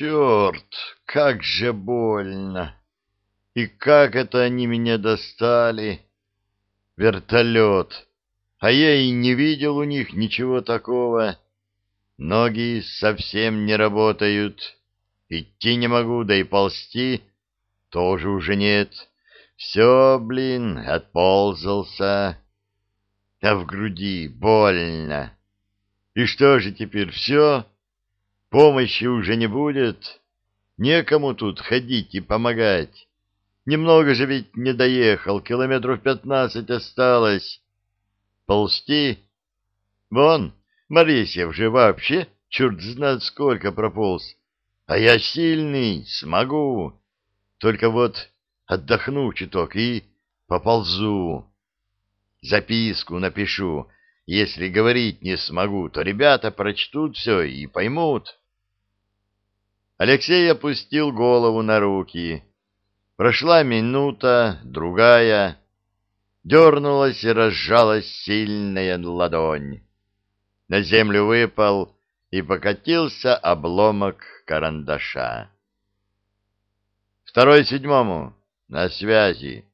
Черт, как же больно! И как это они меня достали? Вертолет! А я и не видел у них ничего такого. Ноги совсем не работают. Идти не могу, да и ползти тоже уже нет. Все, блин, отползался. А в груди больно. И что же теперь, все? Помощи уже не будет? Некому тут ходить и помогать. Немного же ведь не доехал, километров пятнадцать осталось. Ползти? Вон, Моресьев же вообще черт знает сколько прополз. А я сильный, смогу. Только вот отдохну чуток и поползу. Записку напишу. Если говорить не смогу, то ребята прочтут все и поймут. Алексей опустил голову на руки. Прошла минута, другая. Дернулась и разжалась сильная ладонь. На землю выпал и покатился обломок карандаша. Второй седьмому. На связи.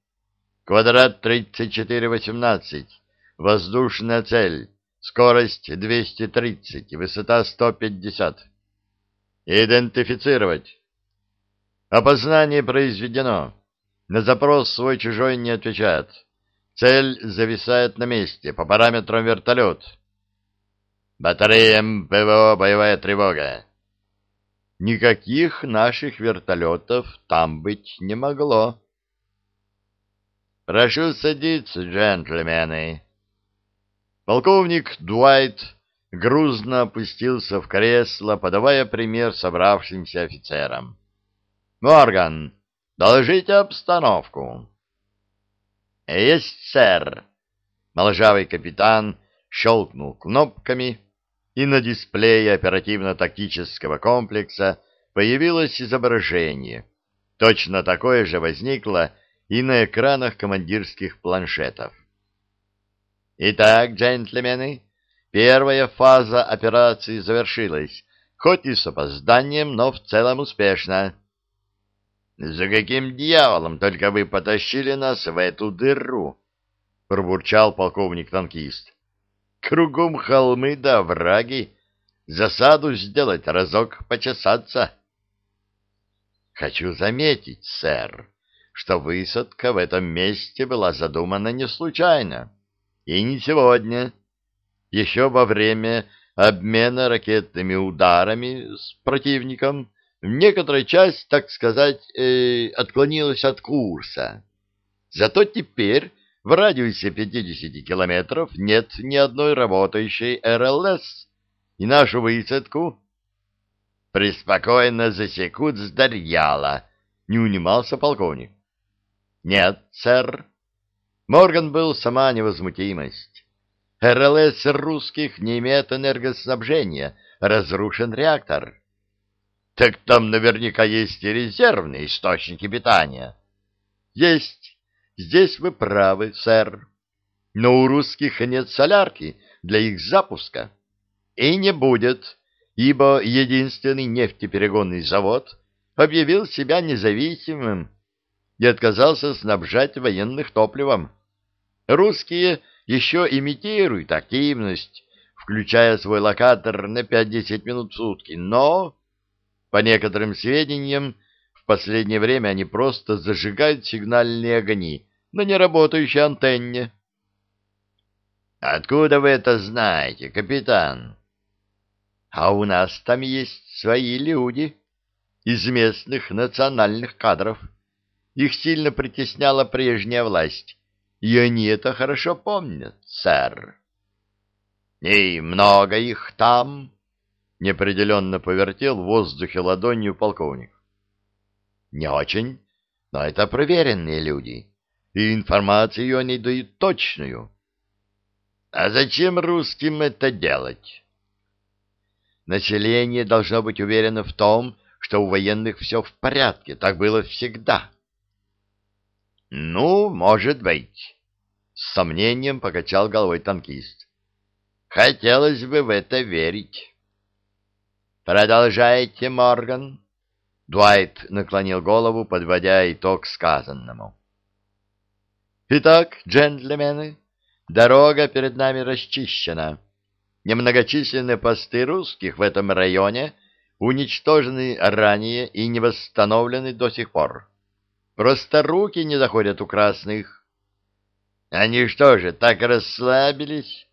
Квадрат 3418. Воздушная цель. Скорость 230. Высота 150. Идентифицировать. Опознание произведено. На запрос свой-чужой не отвечает. Цель зависает на месте, по параметрам вертолет. Батареям ПВО боевая тревога. Никаких наших вертолетов там быть не могло. Прошу садиться, джентльмены. Полковник Дуайт грузно опустился в кресло, подавая пример собравшимся офицерам. «Морган, доложите обстановку». «Есть, сэр!» Моложавый капитан щелкнул кнопками, и на дисплее оперативно-тактического комплекса появилось изображение. Точно такое же возникло и на экранах командирских планшетов. Итак, джентльмены, первая фаза операции завершилась, хоть и с опозданием, но в целом успешно. «За каким дьяволом только вы потащили нас в эту дыру?» — пробурчал полковник-танкист. Кругом холмы да враги. Засаду сделать, разок почесаться. Хочу заметить, сэр, что высадка в этом месте была задумана не случайно. И не сегодня. Еще во время обмена ракетными ударами с противником некоторая часть, так сказать, э, отклонилась от курса. Зато теперь в радиусе 50 километров нет ни одной работающей РЛС, и нашу высадку преспокойно засекут с Дарьяла, не унимался полковник. Нет, сэр. Морган был сама невозмутимость. РЛС русских не имеет энергоснабжения, разрушен реактор. Так там наверняка есть и резервные источники питания. Есть Здесь вы правы, сэр. Но у русских нет солярки для их запуска. И не будет, ибо единственный нефтеперегонный завод объявил себя независимым и отказался снабжать военных топливом. Русские еще имитируют активность, включая свой локатор на 5-10 минут в сутки, но, по некоторым сведениям, в последнее время они просто зажигают сигнальные огни на неработающей антенне. «Откуда вы это знаете, капитан?» «А у нас там есть свои люди из местных национальных кадров. Их сильно притесняла прежняя власть, и они это хорошо помнят, сэр». «И много их там?» — неопределенно повертел в воздухе ладонью полковник. Не очень, но это проверенные люди, и информацию они дают точную. А зачем русским это делать? Население должно быть уверено в том, что у военных все в порядке, так было всегда. Может быть, с сомнением покачал головой танкист. Хотелось бы в это верить. Продолжайте, Морган. Дуайт наклонил голову, подводя итог сказанному. «Итак, джентльмены, дорога перед нами расчищена. Немногочисленные посты русских в этом районе уничтожены ранее и не восстановлены до сих пор. Просто руки не доходят у красных. Они что же, так расслабились?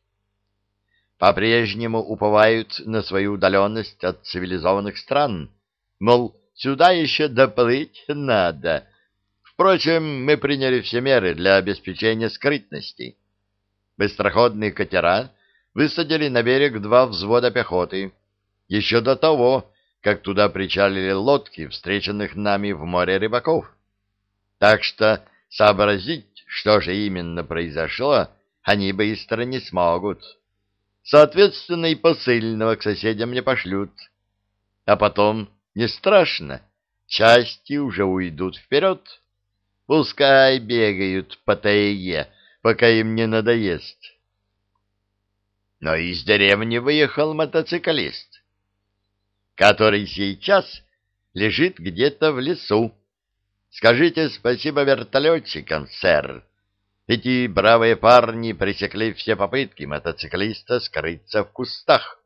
По-прежнему уповают на свою удаленность от цивилизованных стран. Мол, сюда еще доплыть надо. Впрочем, мы приняли все меры для обеспечения скрытности. Быстроходные катера высадили на берег два взвода пехоты. Еще до того, как туда причалили лодки, встреченных нами в море рыбаков. Так что сообразить, что же именно произошло, они быстро не смогут. Соответственно, и посыльного к соседям не пошлют. А потом, не страшно, части уже уйдут вперед. Пускай бегают по тайге, пока им не надоест. Но из деревни выехал мотоциклист, который сейчас лежит где-то в лесу. Скажите спасибо вертолетчикам, сэр. Эти бравые парни пресекли все попытки мотоциклиста скрыться в кустах.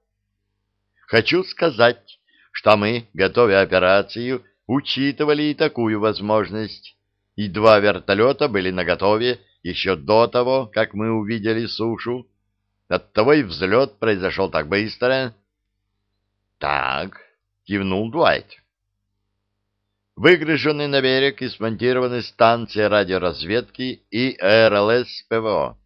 Хочу сказать, что мы, готовя операцию, учитывали и такую возможность, и два вертолета были наготове еще до того, как мы увидели сушу. Оттого и взлет произошел так быстро. — Так, — кивнул Дуайт. Выгружены на берег и смонтированы станции радиоразведки и РЛС ПВО.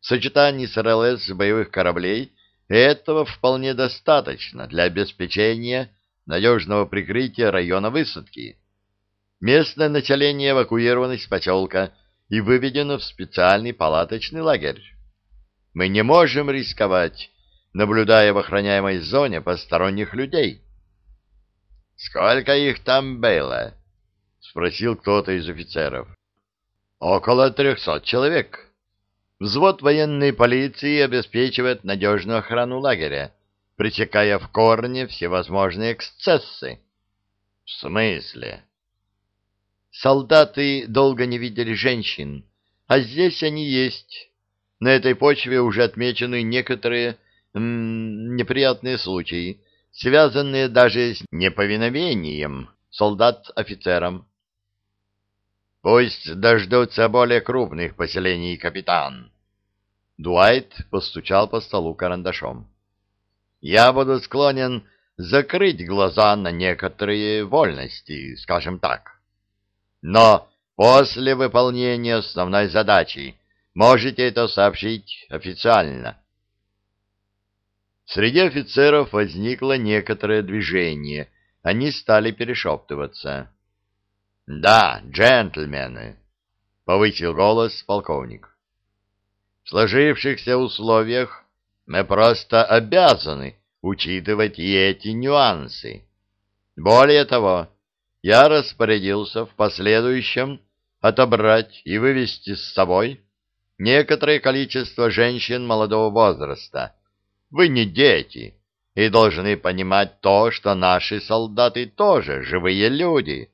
В сочетании с РЛС боевых кораблей этого вполне достаточно для обеспечения надежного прикрытия района высадки. Местное население эвакуировано из поселка и выведено в специальный палаточный лагерь. Мы не можем рисковать, наблюдая в охраняемой зоне посторонних людей. — Сколько их там было? — спросил кто-то из офицеров. — Около трехсот человек. Взвод военной полиции обеспечивает надежную охрану лагеря, пресекая в корне всевозможные эксцессы. — В смысле? — Солдаты долго не видели женщин, а здесь они есть. На этой почве уже отмечены некоторые м, неприятные случаи, связанные даже с неповиновением солдат офицерам. Пусть дождутся более крупных поселений, капитан. Дуайт постучал по столу карандашом. Я буду склонен закрыть глаза на некоторые вольности, скажем так. Но после выполнения основной задачи Можете это сообщить официально. Среди офицеров возникло некоторое движение. Они стали перешептываться. — Да, джентльмены, — повысил голос полковник. — В сложившихся условиях мы просто обязаны учитывать и эти нюансы. Более того, я распорядился в последующем отобрать и вывести с собой некоторое количество женщин молодого возраста. Вы не дети и должны понимать то, что наши солдаты тоже живые люди,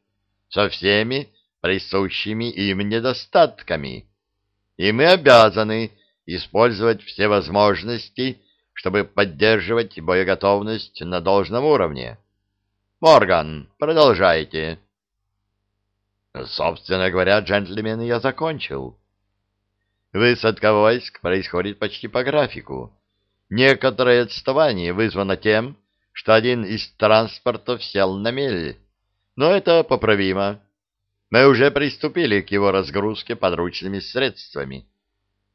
со всеми присущими им недостатками. И мы обязаны использовать все возможности, чтобы поддерживать боеготовность на должном уровне. Морган, продолжайте. Собственно говоря, джентльмены, я закончил. Высадка войск происходит почти по графику. Некоторое отставание вызвано тем, что один из транспортов сел на мель. Но это поправимо. Мы уже приступили к его разгрузке подручными средствами.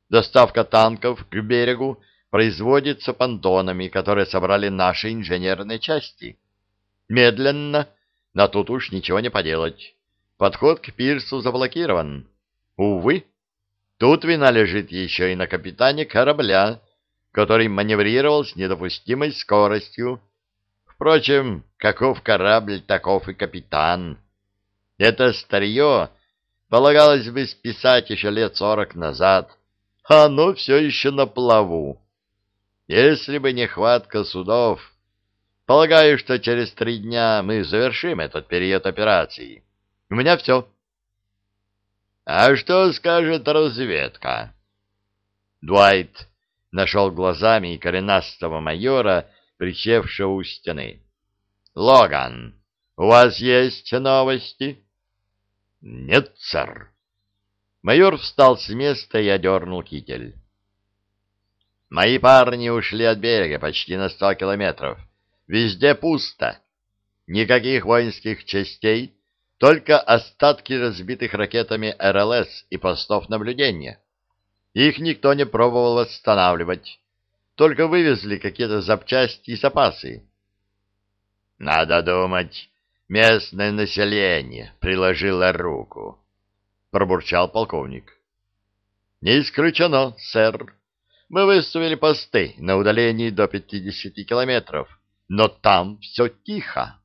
Доставка танков к берегу производится понтонами, которые собрали наши инженерные части. Медленно, но тут уж ничего не поделать. Подход к пирсу заблокирован. Увы, Тут вина лежит еще и на капитане корабля, который маневрировал с недопустимой скоростью. Впрочем, каков корабль, таков и капитан. Это старье полагалось бы списать еще лет сорок назад, а оно все еще на плаву. Если бы не хватка судов, Полагаю, что через три дня мы завершим этот период операции. У меня все. А что скажет разведка? Дуайт нашел глазами коренастого майора, присевшего у стены. Логан, у вас есть новости? Нет, сэр. Майор встал с места и одернул китель. Мои парни ушли от берега почти на сто километров. Везде пусто. Никаких воинских частей, только остатки разбитых ракетами РЛС и постов наблюдения. Их никто не пробовал восстанавливать. Только вывезли какие-то запчасти и запасы. Надо думать, местное население приложило руку, пробурчал полковник. Не исключено, сэр. Мы выставили посты на удалении до 50 километров, но там все тихо.